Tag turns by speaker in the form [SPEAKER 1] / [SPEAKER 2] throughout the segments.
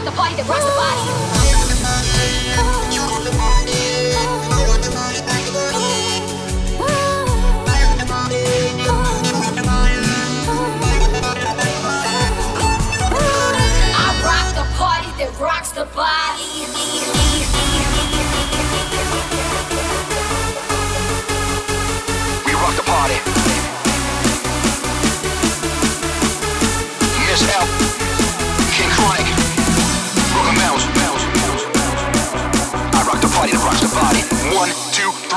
[SPEAKER 1] rock the party that rocks the body.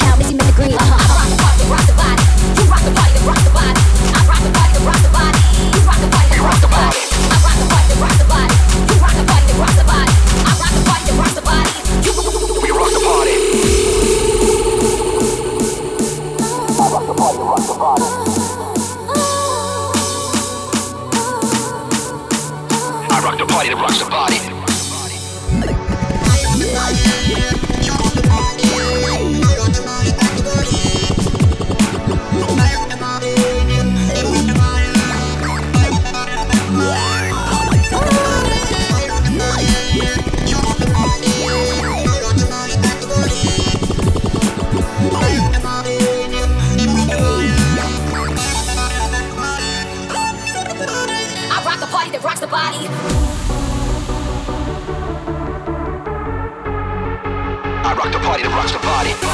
[SPEAKER 2] Uh-huh. I rock the body.
[SPEAKER 1] I the
[SPEAKER 2] We rock the party.
[SPEAKER 1] I rock the. I rock the party that rocks the body.
[SPEAKER 2] body. I rock the party that rocks the body.